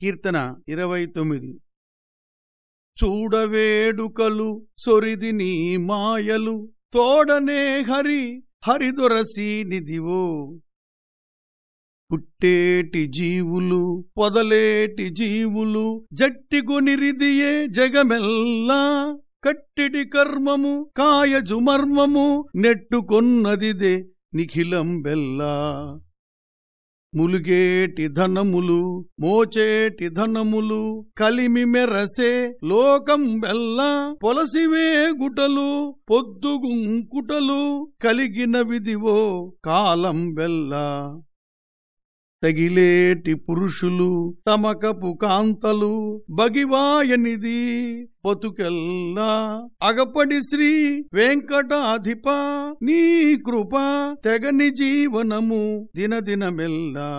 కీర్తన ఇరవై తొమ్మిది. చూడవేడుకలు సొరిది నీ మాయలు తోడనే హరి హరిదొరసి నిదివో పుట్టేటి జీవులు పొదలేటి జీవులు జట్టిగునిరిదియే జగమెల్లా. కట్టిడి కర్మము కాయజుమర్మము నెట్టుకొన్నదిదే నిఖిలం బెల్లా ములుగేటి ధనములు మోచేటి ధనములు కలిమి మెరసే లోకం బెల్ల పొలసివే గుటలు పొద్దుగుంకుటలు కలిగిన విధివో కాలం బెల్ల. తగిలేటి పురుషులు తమకపు కాంతలు బగివాయనిది పొతుకెల్లా అగపడి శ్రీ వెంకటాధిప నీ కృప తెగని జీవనము దినదినమెల్లా.